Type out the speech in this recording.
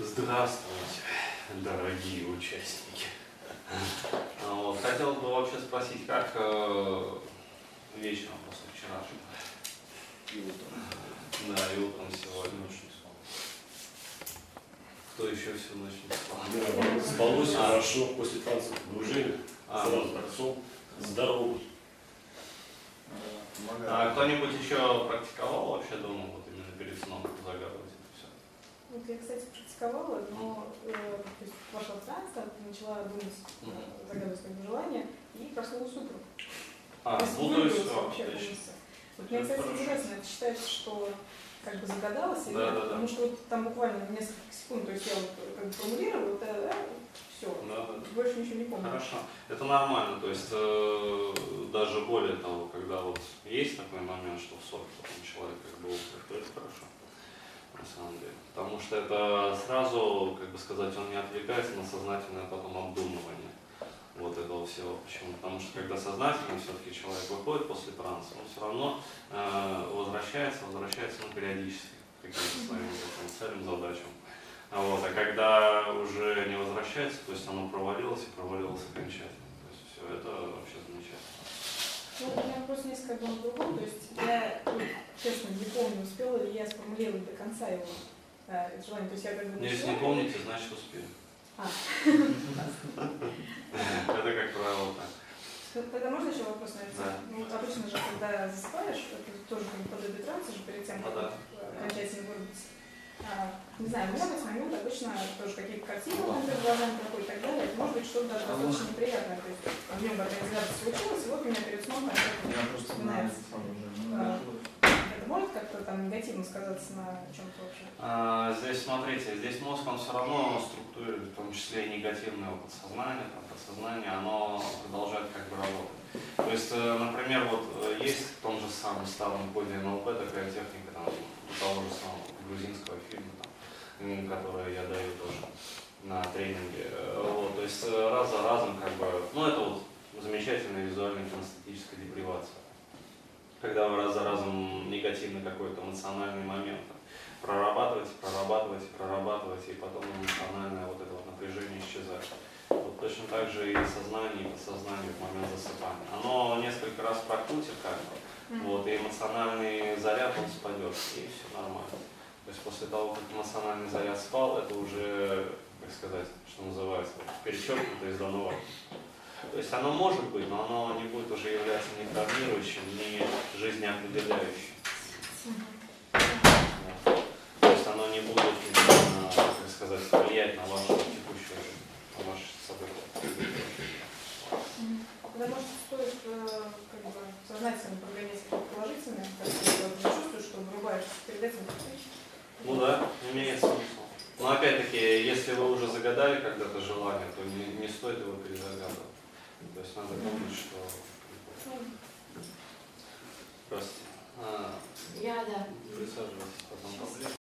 Здравствуйте, дорогие участники. А Вот, хотел бы вообще спросить, как э, вечером после вчерашнего? И утром. Да, и утром сегодня ночь не спал. Кто еще всю ночь не спал? Да, спалось А. хорошо после танцев погружения, А. сразу торцом. Э, помогает. А кто-нибудь еще практиковал вообще дома, вот именно перед сном загадывать? Вот я, кстати, практиковала, но э, то есть вошла в транс, там, начала думать, э, загадывать как бы желание, и проснулась утром. А, ну то есть вообще полностью. Вот мне, кстати, интересно, это считается, что как бы загадалась или Да, нет? да, да. Потому что вот там буквально несколько секунд, то есть я вот как бы формулировала, вот это все. Да, да. Больше ничего не помню. Хорошо. Это нормально, то есть э, даже более того, когда вот есть такой момент, что в ссоре потом человек как бы уходит, то это хорошо, на самом деле. Потому что это сразу, как бы сказать, он не отвлекается на сознательное потом обдумывание вот этого всего. Почему? Потому что когда сознательно все-таки человек выходит после транса, он все равно э, возвращается, возвращается ну, периодически к каким-то своим этим целям, задачам. А Вот, а когда уже не возвращается, то есть оно провалилось и провалилось окончательно. То есть все это вообще замечательно. Ну, у меня вопрос несколько был другом, то есть я, ну, честно, не помню, успела ли я сформулировать до конца его желание. То есть я как бы Но если не помните, значит успели. А. Это как правило так. Ну, Тогда можно еще вопрос, наверное? Да. Ну, обычно же, когда засыпаешь, это тоже как подобие транса же перед тем, Ну как да. э, окончательно вырубиться. А, не знаю, у меня в этот момент обычно тоже какие-то картины перед глазами проходят и так далее. Это может быть что-то даже достаточно неприятное. То есть в нем организация случилась, и вот у меня перед сном опять на вспоминается. самом же. Это может как-то там негативно сказаться на чем-то вообще? А, Здесь, смотрите, здесь мозг, он все равно структурирует, в том числе и негативное подсознание, там, подсознание, оно продолжает как бы работать. То есть, э, например, вот э, есть в том же самом старом коде НЛП такая техника там, того же самого грузинского фильма, там, м, которую я даю тоже на тренинге. Э, Вот, то есть раз за разом как бы, ну это вот замечательная визуальная кинестетическая депривация. Когда вы раз за разом негативный какой-то эмоциональный момент прорабатываете, прорабатываете, прорабатываете, и потом эмоциональное вот это вот напряжение исчезает. Вот точно так же и сознание, и подсознание в момент засыпания. Оно несколько раз прокрутит как бы, вот, и эмоциональный заряд он спадет, и все нормально. То есть после того, как эмоциональный заряд спал, это уже, как сказать, что называется, вот, перечеркнуто из дано. То есть оно может быть, но оно не будет уже являться ни травмирующим, ни жизнеопределяющим. Вот. То есть оно не будет именно, как влиять на вашу текущую на ваши события. Тогда, может, стоит э, как бы сознательно прогонять вот, не чувствуешь, что вырубаешься перед этим. Ну да, имеет смысл. Но опять-таки, если вы уже загадали когда-то желание, то не, не стоит его перезагадывать. То есть надо помнить, что